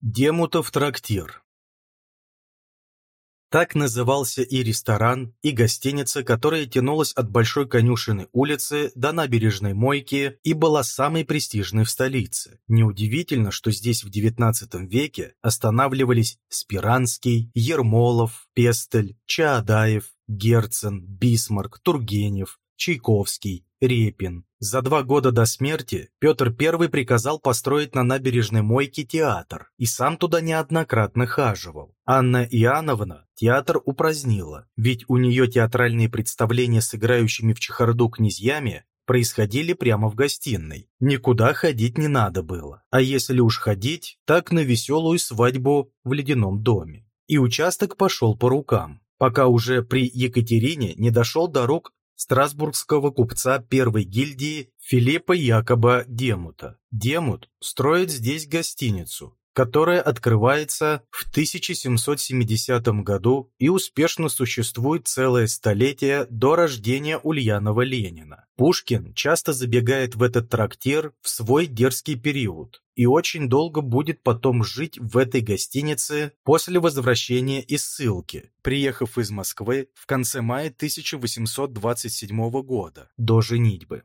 Демутов трактир Так назывался и ресторан, и гостиница, которая тянулась от Большой Конюшенной улицы до набережной Мойки и была самой престижной в столице. Неудивительно, что здесь в XIX веке останавливались Сперанский, Ермолов, Пестель, Чаадаев, Герцен, Бисмарк, Тургенев, Чайковский, Репин. За два года до смерти Петр I приказал построить на набережной Мойки театр, и сам туда неоднократно хаживал. Анна Иоанновна театр упразднила, ведь у нее театральные представления с играющими в чехарду князьями происходили прямо в гостиной. Никуда ходить не надо было. А если уж ходить, так на веселую свадьбу в ледяном доме. И участок пошел по рукам, пока уже при Екатерине не дошел до рук страсбургского купца первой гильдии Филиппа Якоба Демута. Демут строит здесь гостиницу, которая открывается в 1770 году и успешно существует целое столетие до рождения Ульянова Ленина. Пушкин часто забегает в этот трактир в свой дерзкий период и очень долго будет потом жить в этой гостинице после возвращения из ссылки, приехав из Москвы в конце мая 1827 года до женитьбы.